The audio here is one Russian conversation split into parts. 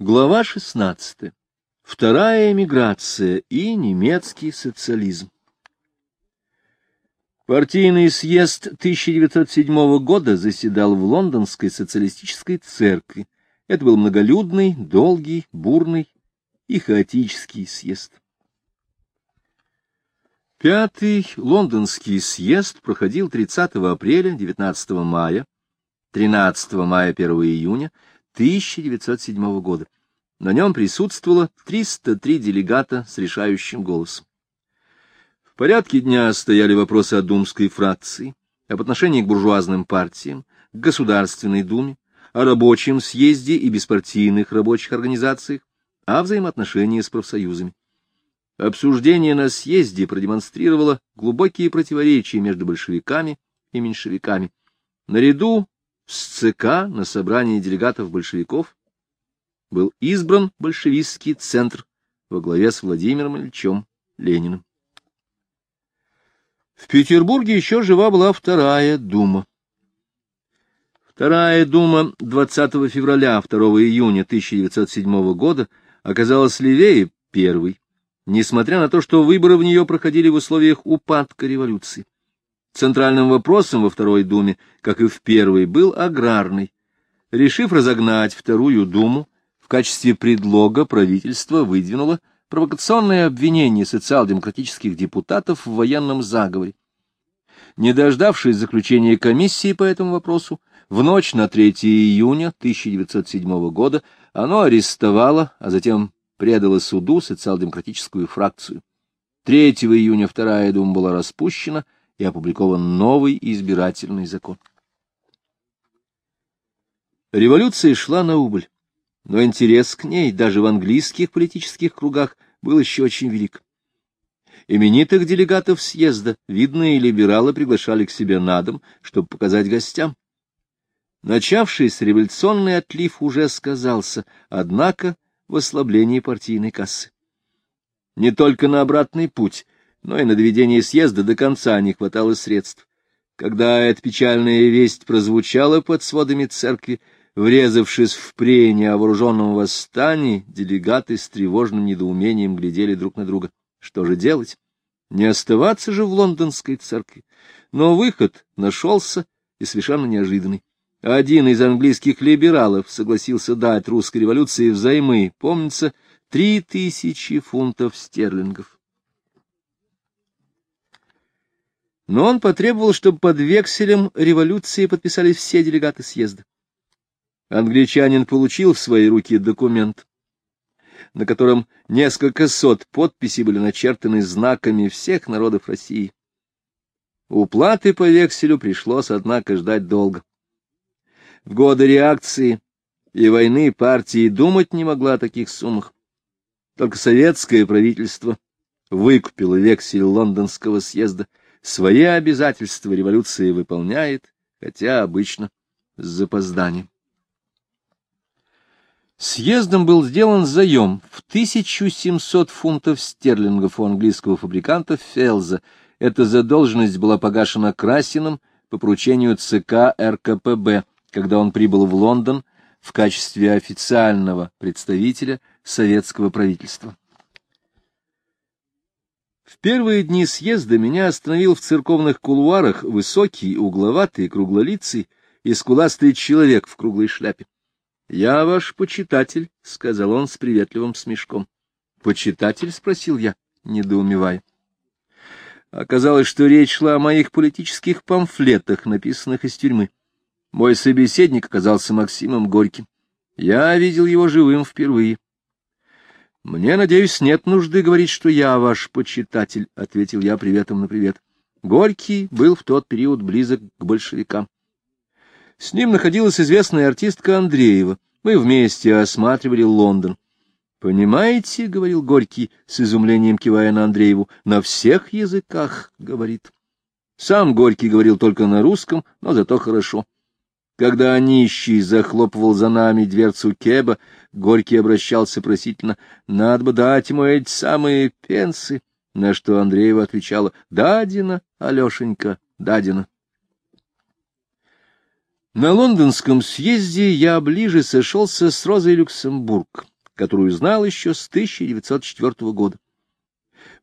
Глава 16. Вторая эмиграция и немецкий социализм. Партийный съезд 1907 года заседал в Лондонской социалистической церкви. Это был многолюдный, долгий, бурный и хаотический съезд. Пятый лондонский съезд проходил 30 апреля, 19 мая, 13 мая, 1 июня 1907 года. На нем присутствовало 303 делегата с решающим голосом. В порядке дня стояли вопросы о думской фракции, об отношении к буржуазным партиям, к Государственной думе, о рабочем съезде и беспартийных рабочих организациях, о взаимоотношении с профсоюзами. Обсуждение на съезде продемонстрировало глубокие противоречия между большевиками и меньшевиками. Наряду с ЦК на собрании делегатов большевиков был избран большевистский центр во главе с Владимиром Ильичем Лениным. В Петербурге еще жива была Вторая Дума. Вторая Дума 20 февраля 2 июня 1907 года оказалась левее первой, несмотря на то, что выборы в нее проходили в условиях упадка революции. Центральным вопросом во Второй Думе, как и в Первой, был аграрный. Решив разогнать Вторую Думу, в качестве предлога правительство выдвинуло провокационное обвинение социал-демократических депутатов в военном заговоре. Не дождавшись заключения комиссии по этому вопросу, в ночь на 3 июня 1907 года оно арестовало, а затем предало суду социал-демократическую фракцию. 3 июня Вторая Дума была распущена, и опубликован новый избирательный закон. Революция шла на убыль, но интерес к ней даже в английских политических кругах был еще очень велик. Именитых делегатов съезда видные либералы приглашали к себе на дом, чтобы показать гостям. Начавшийся революционный отлив уже сказался, однако в ослаблении партийной кассы. Не только на обратный путь — но и на доведение съезда до конца не хватало средств. Когда эта печальная весть прозвучала под сводами церкви, врезавшись в прение о вооруженном восстании, делегаты с тревожным недоумением глядели друг на друга. Что же делать? Не оставаться же в лондонской церкви. Но выход нашелся и совершенно неожиданный. Один из английских либералов согласился дать русской революции взаймы, помнится, три тысячи фунтов стерлингов. Но он потребовал, чтобы под векселем революции подписались все делегаты съезда. Англичанин получил в свои руки документ, на котором несколько сот подписей были начертаны знаками всех народов России. Уплаты по векселю пришлось, однако, ждать долго. В годы реакции и войны партии думать не могла о таких суммах. Только советское правительство выкупило вексель лондонского съезда — свои обязательства революция выполняет, хотя обычно с запозданием. Съездом был сделан заем в 1700 фунтов стерлингов у английского фабриканта Фелза. Эта задолженность была погашена Красиным по поручению ЦК РКПБ, когда он прибыл в Лондон в качестве официального представителя советского правительства. В первые дни съезда меня остановил в церковных кулуарах высокий, угловатый, круглолицый и скуластый человек в круглой шляпе. — Я ваш почитатель, — сказал он с приветливым смешком. — Почитатель? — спросил я, недоумевая. Оказалось, что речь шла о моих политических памфлетах, написанных из тюрьмы. Мой собеседник оказался Максимом Горьким. Я видел его живым впервые. Мне, надеюсь, нет нужды говорить, что я ваш почитатель, — ответил я приветом на привет. Горький был в тот период близок к большевикам. С ним находилась известная артистка Андреева. Мы вместе осматривали Лондон. «Понимаете, — говорил Горький, с изумлением кивая на Андрееву, — на всех языках, — говорит. Сам Горький говорил только на русском, но зато хорошо. Когда нищий захлопывал за нами дверцу кеба, Горький обращался просительно, «Надо бы дать ему эти самые пенсы», на что Андреева отвечала, «Дадина, Алешенька, дадина». На лондонском съезде я ближе сошелся с Розой Люксембург. которую знал еще с 1904 года.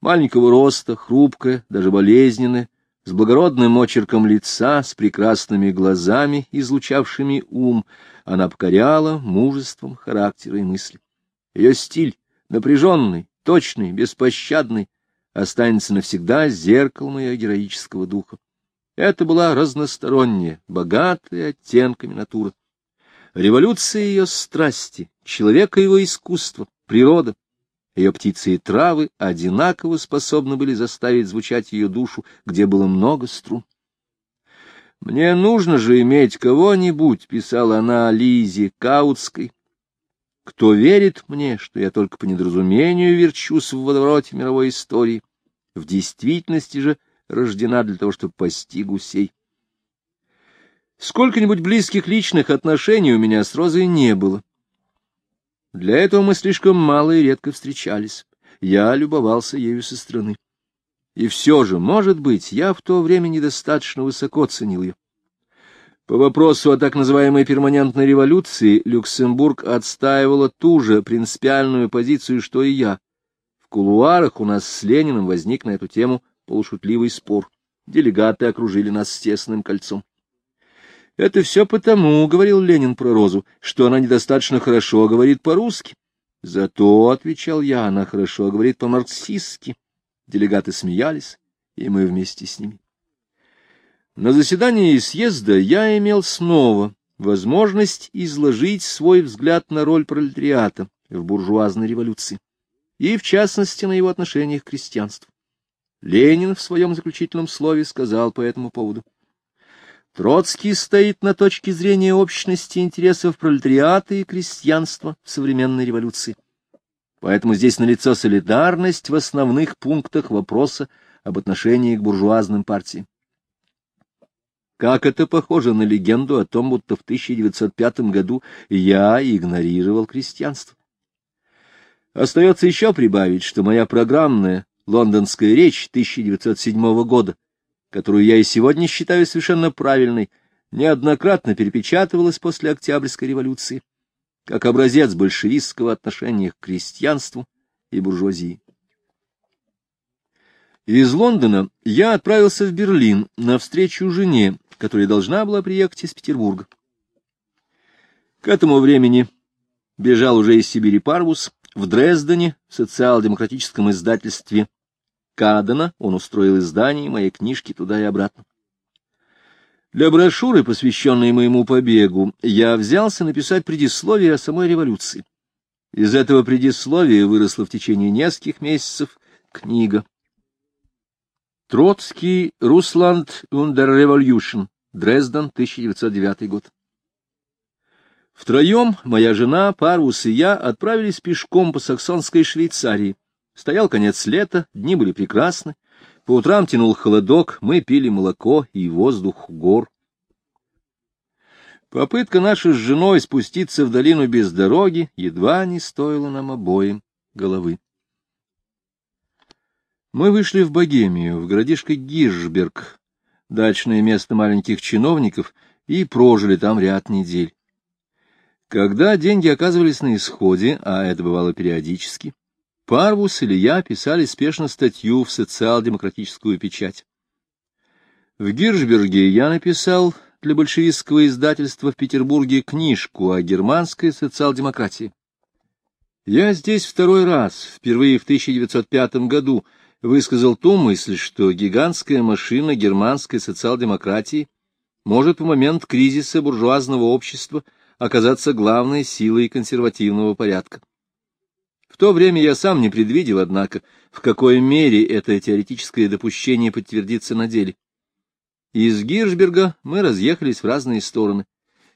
Маленького роста, хрупкая, даже болезненная, с благородным очерком лица, с прекрасными глазами, излучавшими ум, она покоряла мужеством характера и мысли. Ее стиль, напряженный, точный, беспощадный, останется навсегда зеркалом ее героического духа. Это была разносторонняя, богатая оттенками натура. Революция ее страсти, человека его искусства, природа, ее птицы и травы одинаково способны были заставить звучать ее душу, где было много струн. «Мне нужно же иметь кого-нибудь», — писала она Лизе Каутской, «кто верит мне, что я только по недоразумению верчусь в водовороте мировой истории, в действительности же рождена для того, чтобы пасти гусей. Сколько-нибудь близких личных отношений у меня с Розой не было. Для этого мы слишком мало и редко встречались. Я любовался ею со стороны. И все же, может быть, я в то время недостаточно высоко ценил ее. По вопросу о так называемой перманентной революции Люксембург отстаивала ту же принципиальную позицию, что и я. В кулуарах у нас с Лениным возник на эту тему полушутливый спор. Делегаты окружили нас тесным кольцом. Это все потому, — говорил Ленин про Розу, — что она недостаточно хорошо говорит по-русски. Зато, — отвечал я, — она хорошо говорит по-марксистски. Делегаты смеялись, и мы вместе с ними. На заседании съезда я имел снова возможность изложить свой взгляд на роль пролетариата в буржуазной революции, и, в частности, на его отношениях к крестьянству. Ленин в своем заключительном слове сказал по этому поводу. Троцкий стоит на точке зрения общности интересов пролетариата и крестьянства в современной революции. Поэтому здесь налицо солидарность в основных пунктах вопроса об отношении к буржуазным партиям. Как это похоже на легенду о том, будто в 1905 году я игнорировал крестьянство. Остается еще прибавить, что моя программная лондонская речь 1907 года которую я и сегодня считаю совершенно правильной, неоднократно перепечатывалась после Октябрьской революции, как образец большевистского отношения к крестьянству и буржуазии. Из Лондона я отправился в Берлин на встречу жене, которая должна была приехать из Петербурга. К этому времени бежал уже из Сибири Парвус, в Дрездене, в социал-демократическом издательстве Кадена он устроил издание моей книжки туда и обратно. Для брошюры, посвященной моему побегу, я взялся написать предисловие о самой революции. Из этого предисловия выросла в течение нескольких месяцев книга. Троцкий, Русланд und der Revolution, Дрезден, 1909 год. Втроем моя жена, Парус и я отправились пешком по саксонской Швейцарии. Стоял конец лета, дни были прекрасны. По утрам тянул холодок, мы пили молоко и воздух гор. Попытка наша с женой спуститься в долину без дороги едва не стоила нам обоим головы. Мы вышли в Богемию, в городишко Гиршберг, дачное место маленьких чиновников, и прожили там ряд недель. Когда деньги оказывались на исходе, а это бывало периодически, Парвус или я писали спешно статью в социал-демократическую печать. В Гиршберге я написал для большевистского издательства в Петербурге книжку о германской социал-демократии. Я здесь второй раз, впервые в 1905 году, высказал ту мысль, что гигантская машина германской социал-демократии может в момент кризиса буржуазного общества оказаться главной силой консервативного порядка. В то время я сам не предвидел, однако, в какой мере это теоретическое допущение подтвердится на деле. Из Гиршберга мы разъехались в разные стороны.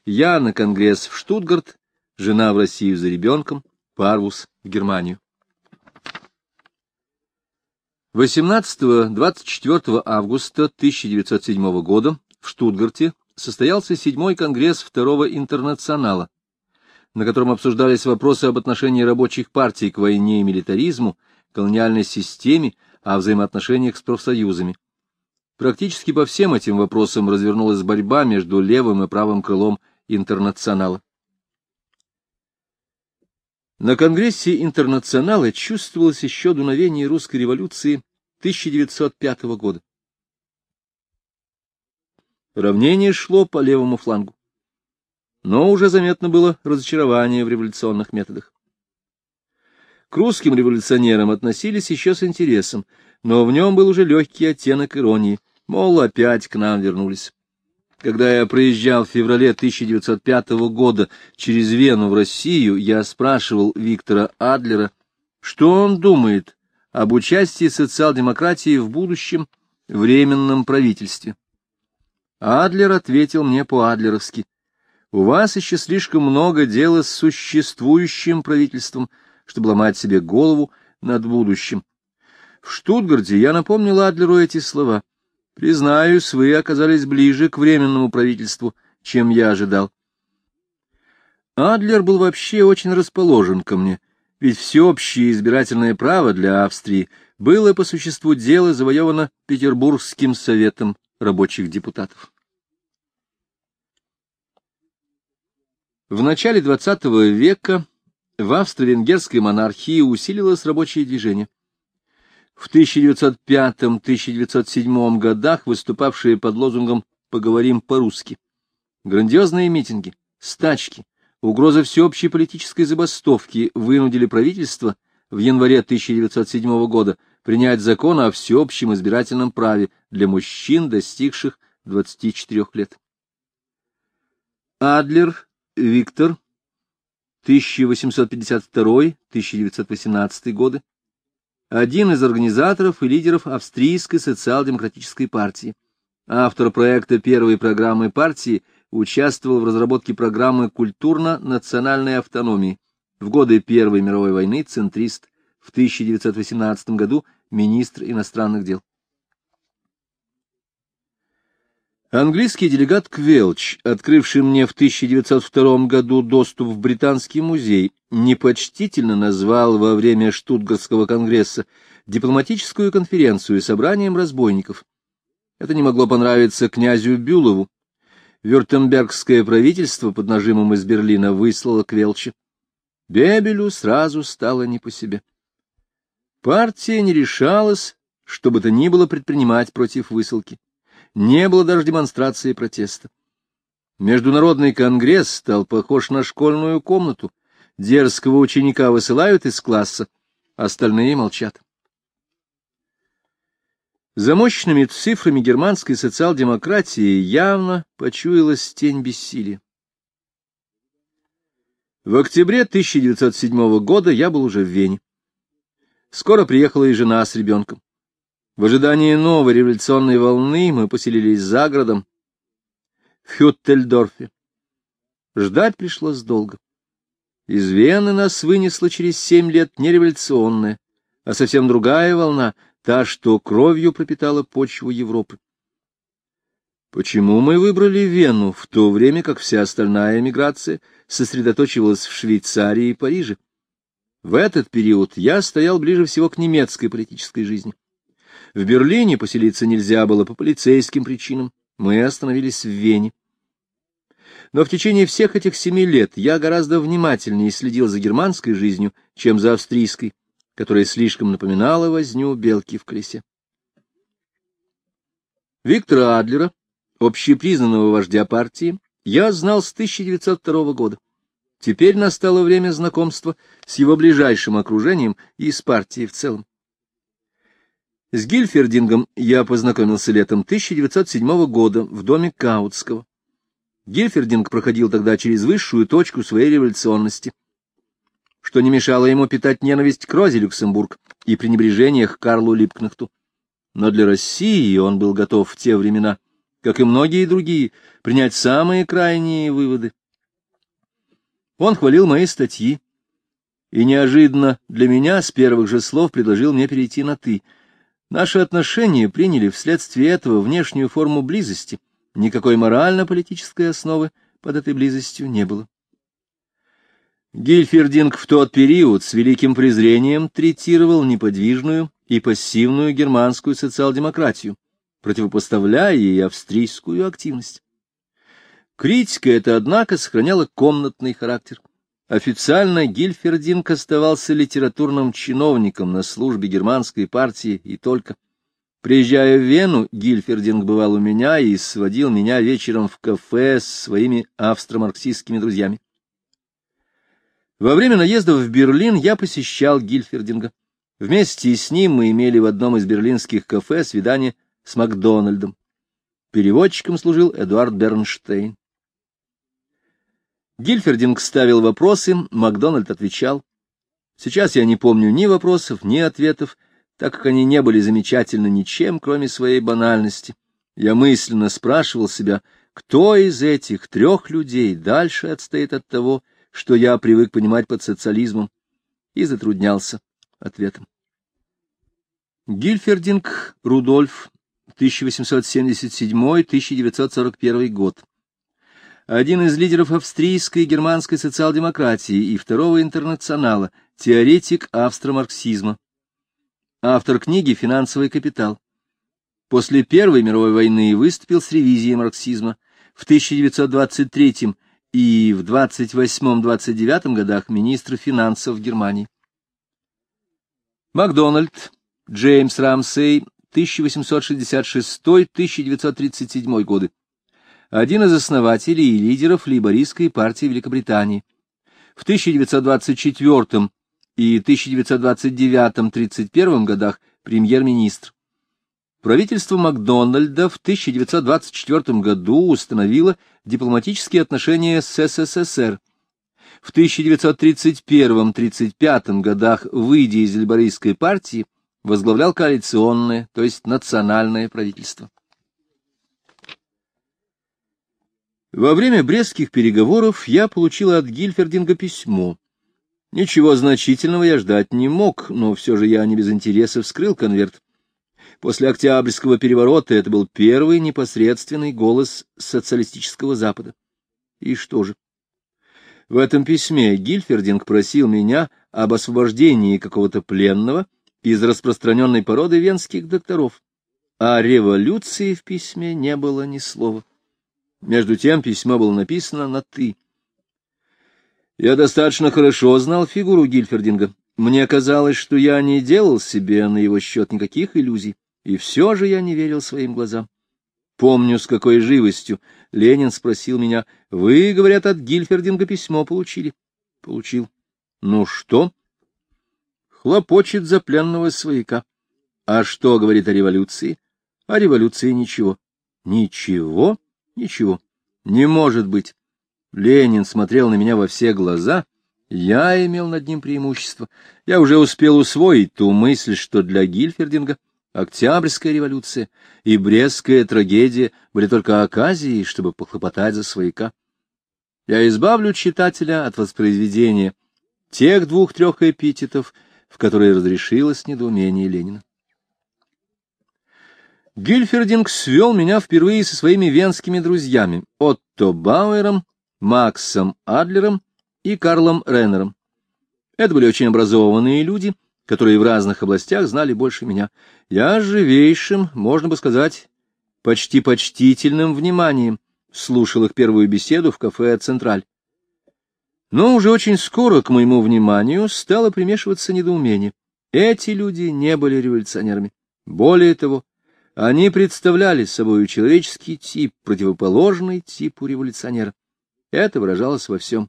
Я на конгресс в Штутгарт, жена в Россию за ребенком, Парвус в Германию. 18-24 августа 1907 года в Штутгарте состоялся седьмой конгресс Второго интернационала, на котором обсуждались вопросы об отношении рабочих партий к войне и милитаризму, колониальной системе, о взаимоотношениях с профсоюзами. Практически по всем этим вопросам развернулась борьба между левым и правым крылом интернационала. На Конгрессе интернационала чувствовалось еще дуновение русской революции 1905 года. Равнение шло по левому флангу. Но уже заметно было разочарование в революционных методах. К русским революционерам относились еще с интересом, но в нем был уже легкий оттенок иронии, мол, опять к нам вернулись. Когда я проезжал в феврале 1905 года через Вену в Россию, я спрашивал Виктора Адлера, что он думает об участии социал-демократии в будущем временном правительстве. Адлер ответил мне по-адлеровски. У вас еще слишком много дела с существующим правительством, чтобы ломать себе голову над будущим. В Штутгарте я напомнил Адлеру эти слова. Признаюсь, вы оказались ближе к временному правительству, чем я ожидал. Адлер был вообще очень расположен ко мне, ведь всеобщее избирательное право для Австрии было по существу дела завоевано Петербургским советом рабочих депутатов. В начале XX века в австро-венгерской монархии усилилось рабочее движение. В 1905-1907 годах выступавшие под лозунгом «Поговорим по-русски». Грандиозные митинги, стачки, угроза всеобщей политической забастовки вынудили правительство в январе 1907 года принять закон о всеобщем избирательном праве для мужчин, достигших 24 лет. Адлер Виктор, 1852-1918 годы, один из организаторов и лидеров австрийской социал-демократической партии. Автор проекта первой программы партии участвовал в разработке программы культурно-национальной автономии. В годы Первой мировой войны центрист, в 1918 году министр иностранных дел. Английский делегат Квелч, открывший мне в 1902 году доступ в Британский музей, непочтительно назвал во время Штутгартского конгресса дипломатическую конференцию собранием разбойников. Это не могло понравиться князю Бюлову. Вюртембергское правительство под нажимом из Берлина выслало Квелча. Бебелю сразу стало не по себе. Партия не решалась, что бы то ни было предпринимать против высылки не было даже демонстрации протеста. Международный конгресс стал похож на школьную комнату. Дерзкого ученика высылают из класса, остальные молчат. За мощными цифрами германской социал-демократии явно почуялась тень бессилия. В октябре 1907 года я был уже в Вене. Скоро приехала и жена с ребенком. В ожидании новой революционной волны мы поселились за городом, в Хюттельдорфе. Ждать пришлось долго. Из Вены нас вынесла через семь лет не революционная, а совсем другая волна, та, что кровью пропитала почву Европы. Почему мы выбрали Вену, в то время как вся остальная эмиграция сосредоточивалась в Швейцарии и Париже? В этот период я стоял ближе всего к немецкой политической жизни. В Берлине поселиться нельзя было по полицейским причинам. Мы остановились в Вене. Но в течение всех этих семи лет я гораздо внимательнее следил за германской жизнью, чем за австрийской, которая слишком напоминала возню белки в колесе. Виктора Адлера, общепризнанного вождя партии, я знал с 1902 года. Теперь настало время знакомства с его ближайшим окружением и с партией в целом. С Гильфердингом я познакомился летом 1907 года в доме Каутского. Гильфердинг проходил тогда через высшую точку своей революционности, что не мешало ему питать ненависть к Розе Люксембург и пренебрежение к Карлу Липкнахту. Но для России он был готов в те времена, как и многие другие, принять самые крайние выводы. Он хвалил мои статьи и неожиданно для меня с первых же слов предложил мне перейти на «ты». Наши отношения приняли вследствие этого внешнюю форму близости. Никакой морально-политической основы под этой близостью не было. Гильфердинг в тот период с великим презрением третировал неподвижную и пассивную германскую социал-демократию, противопоставляя ей австрийскую активность. Критика эта, однако, сохраняла комнатный характер. Официально Гильфердинг оставался литературным чиновником на службе германской партии и только. Приезжая в Вену, Гильфердинг бывал у меня и сводил меня вечером в кафе с своими австро-марксистскими друзьями. Во время наезда в Берлин я посещал Гильфердинга. Вместе с ним мы имели в одном из берлинских кафе свидание с Макдональдом. Переводчиком служил Эдуард Бернштейн. Гильфердинг ставил вопросы, Макдональд отвечал. Сейчас я не помню ни вопросов, ни ответов, так как они не были замечательны ничем, кроме своей банальности. Я мысленно спрашивал себя, кто из этих трех людей дальше отстоит от того, что я привык понимать под социализмом, и затруднялся ответом. Гильфердинг Рудольф, 1877-1941 год один из лидеров австрийской и германской социал-демократии и второго интернационала, теоретик австро-марксизма. Автор книги «Финансовый капитал». После Первой мировой войны выступил с ревизией марксизма. В 1923 и в 28-29 годах министр финансов Германии. Макдональд, Джеймс Рамсей, 1866-1937 годы один из основателей и лидеров лейбористской партии Великобритании. В 1924 и 1929-31 годах премьер-министр. Правительство Макдональда в 1924 году установило дипломатические отношения с СССР. В 1931-35 годах, выйдя из лейбористской партии, возглавлял коалиционное, то есть национальное правительство. Во время брестских переговоров я получил от Гильфердинга письмо. Ничего значительного я ждать не мог, но все же я не без интереса вскрыл конверт. После Октябрьского переворота это был первый непосредственный голос социалистического Запада. И что же? В этом письме Гильфердинг просил меня об освобождении какого-то пленного из распространенной породы венских докторов. О революции в письме не было ни слова. Между тем письмо было написано на «ты». Я достаточно хорошо знал фигуру Гильфердинга. Мне казалось, что я не делал себе на его счет никаких иллюзий, и все же я не верил своим глазам. Помню, с какой живостью Ленин спросил меня, «Вы, говорят, от Гильфердинга письмо получили?» «Получил». «Ну что?» «Хлопочет за пленного свояка». «А что говорит о революции?» «О революции ничего». «Ничего?» Ничего, не может быть. Ленин смотрел на меня во все глаза, я имел над ним преимущество. Я уже успел усвоить ту мысль, что для Гильфердинга Октябрьская революция и Брестская трагедия были только оказией, чтобы похлопотать за свояка. Я избавлю читателя от воспроизведения тех двух-трех эпитетов, в которые разрешилось недоумение Ленина. Гильфердинг свел меня впервые со своими венскими друзьями Отто Бауэром, Максом Адлером и Карлом Реннером. Это были очень образованные люди, которые в разных областях знали больше меня. Я живейшим, можно бы сказать, почти почтительным вниманием слушал их первую беседу в кафе «Централь». Но уже очень скоро к моему вниманию стало примешиваться недоумение. Эти люди не были революционерами. Более того, они представляли собой человеческий тип, противоположный типу революционера. Это выражалось во всем.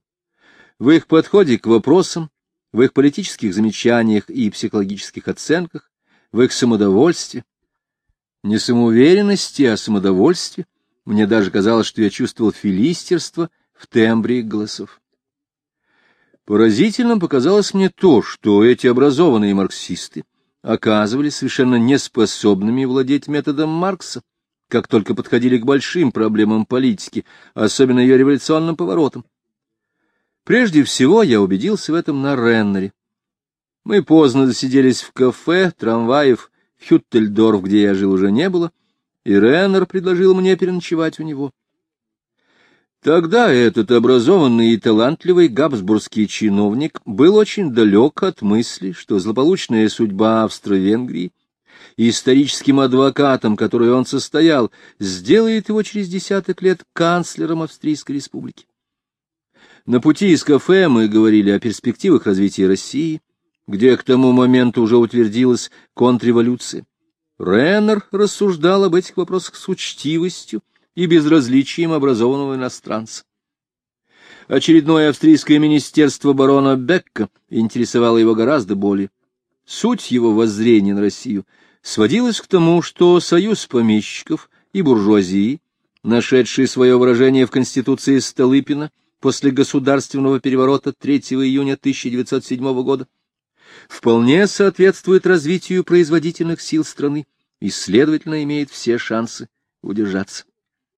В их подходе к вопросам, в их политических замечаниях и психологических оценках, в их самодовольстве. Не самоуверенности, а самодовольстве. Мне даже казалось, что я чувствовал филистерство в тембре голосов. Поразительным показалось мне то, что эти образованные марксисты оказывались совершенно неспособными владеть методом Маркса, как только подходили к большим проблемам политики, особенно ее революционным поворотам. Прежде всего я убедился в этом на Реннере. Мы поздно засиделись в кафе, трамваев Хюттельдорф, где я жил, уже не было, и Реннер предложил мне переночевать у него. Тогда этот образованный и талантливый габсбургский чиновник был очень далек от мысли, что злополучная судьба Австро-Венгрии историческим адвокатом, который он состоял, сделает его через десяток лет канцлером Австрийской республики. На пути из кафе мы говорили о перспективах развития России, где к тому моменту уже утвердилась контрреволюция. Реннер рассуждал об этих вопросах с учтивостью и безразличием образованного иностранца. Очередное австрийское министерство барона Бекка интересовало его гораздо более. Суть его воззрения на Россию сводилась к тому, что союз помещиков и буржуазии, нашедший свое выражение в Конституции Столыпина после государственного переворота 3 июня 1907 года, вполне соответствует развитию производительных сил страны и, следовательно, имеет все шансы удержаться.